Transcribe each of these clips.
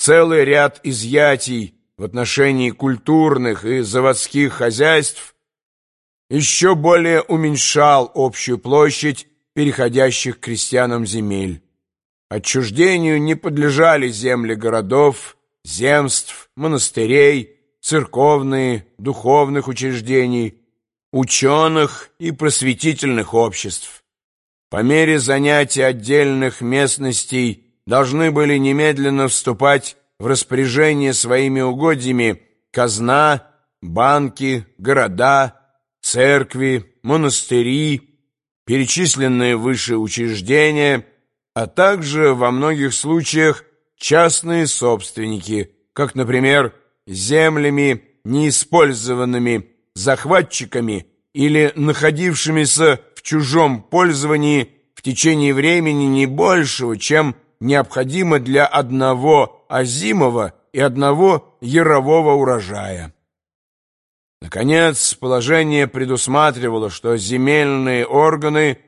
целый ряд изъятий в отношении культурных и заводских хозяйств еще более уменьшал общую площадь переходящих крестьянам земель. Отчуждению не подлежали земли городов, земств, монастырей, церковные, духовных учреждений, ученых и просветительных обществ. По мере занятия отдельных местностей должны были немедленно вступать в распоряжение своими угодьями казна, банки, города, церкви, монастыри, перечисленные выше учреждения, а также во многих случаях частные собственники, как, например, землями, неиспользованными захватчиками или находившимися в чужом пользовании в течение времени не большего, чем необходимо для одного озимого и одного ярового урожая. Наконец, положение предусматривало, что земельные органы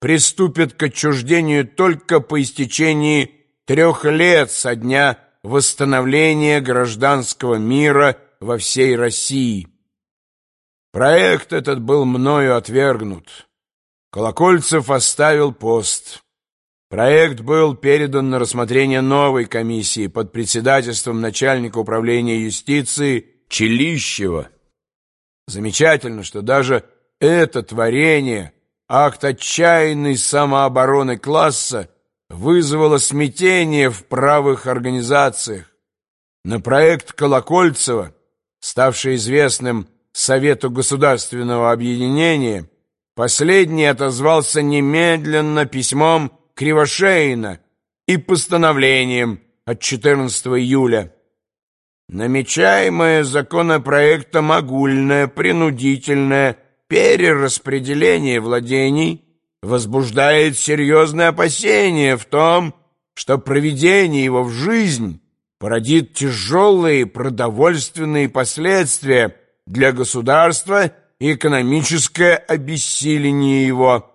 приступят к отчуждению только по истечении трех лет со дня восстановления гражданского мира во всей России. Проект этот был мною отвергнут. Колокольцев оставил пост. Проект был передан на рассмотрение новой комиссии под председательством начальника управления юстиции Челищева. Замечательно, что даже это творение, акт отчаянной самообороны класса, вызвало смятение в правых организациях. На проект Колокольцева, ставший известным Совету государственного объединения, последний отозвался немедленно письмом Кривошеина и постановлением от 14 июля. Намечаемое законопроектом огульное, принудительное перераспределение владений возбуждает серьезные опасения в том, что проведение его в жизнь породит тяжелые продовольственные последствия для государства и экономическое обессиление его.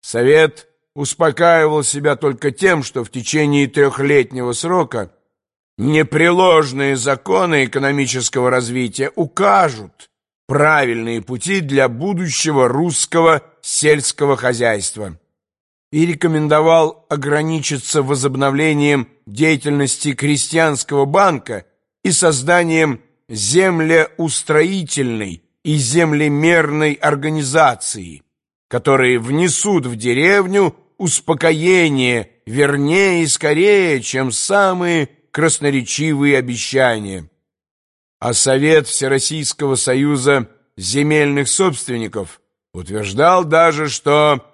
Совет успокаивал себя только тем, что в течение трехлетнего срока непреложные законы экономического развития укажут правильные пути для будущего русского сельского хозяйства и рекомендовал ограничиться возобновлением деятельности крестьянского банка и созданием землеустроительной и землемерной организации, которые внесут в деревню успокоение вернее и скорее, чем самые красноречивые обещания. А Совет Всероссийского союза земельных собственников утверждал даже, что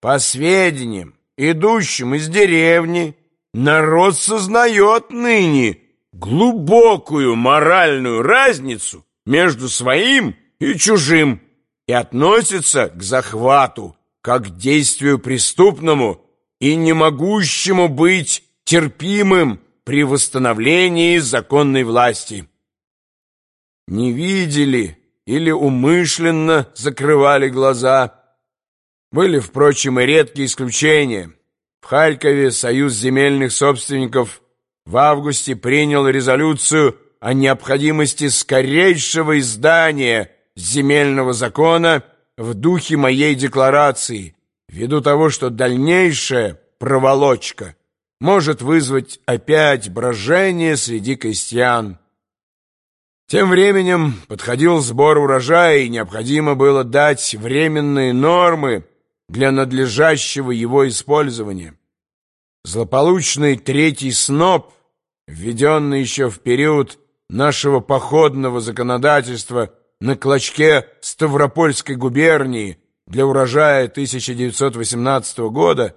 по сведениям, идущим из деревни, народ сознает ныне глубокую моральную разницу между своим и чужим и относится к захвату как действию преступному и не могущему быть терпимым при восстановлении законной власти. Не видели или умышленно закрывали глаза. Были, впрочем, и редкие исключения. В Харькове Союз земельных собственников в августе принял резолюцию о необходимости скорейшего издания земельного закона в духе моей декларации, ввиду того, что дальнейшая проволочка может вызвать опять брожение среди крестьян. Тем временем подходил сбор урожая, и необходимо было дать временные нормы для надлежащего его использования. Злополучный третий сноп, введенный еще в период нашего походного законодательства на клочке Ставропольской губернии для урожая 1918 года,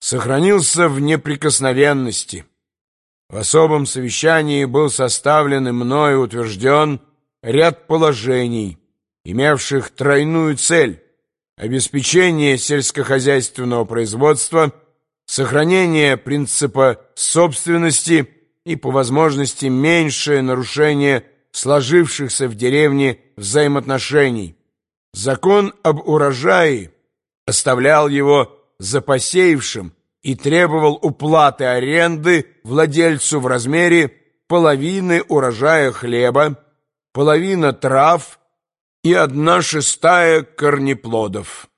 сохранился в неприкосновенности. В особом совещании был составлен и мною утвержден ряд положений, имевших тройную цель – обеспечение сельскохозяйственного производства – сохранение принципа собственности и, по возможности, меньшее нарушение сложившихся в деревне взаимоотношений. Закон об урожае оставлял его за посеявшим и требовал уплаты аренды владельцу в размере половины урожая хлеба, половина трав и одна шестая корнеплодов.